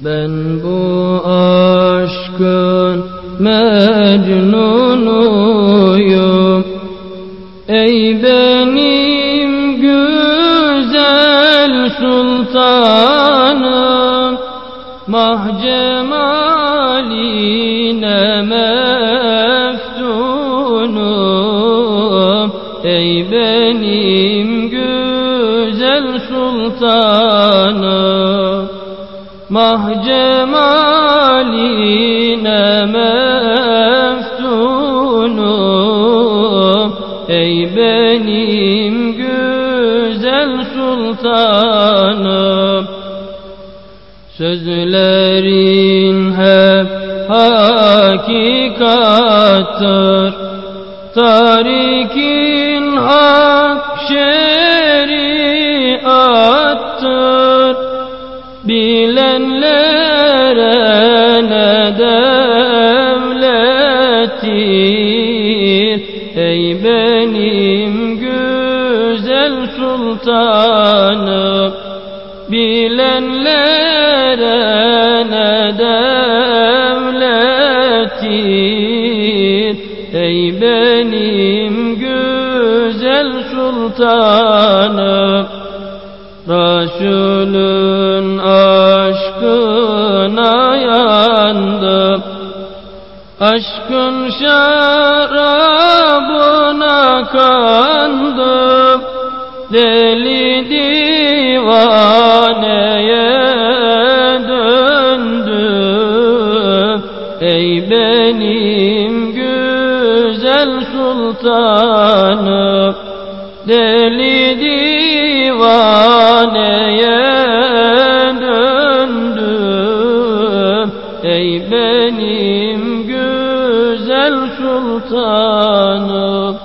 Ben bu aşkın mecnunuyum. Ey benim güzel sultanım Mahcemaline meftunum. Ey benim güzel sultanım Mahcemaline meftunum Ey benim güzel sultanım. Sözlerin hep hakikattır Tarikin hak şeriattır devlettir Ey benim güzel sultanım. Bilenlere ne devlettir Ey benim güzel sultanım. Resulün aşkına yandım Aşkın şarabına kandım Deli divaneye döndüm Ey benim güzel sultanım. Deli divaneye döndüm Ey benim güzel sultanım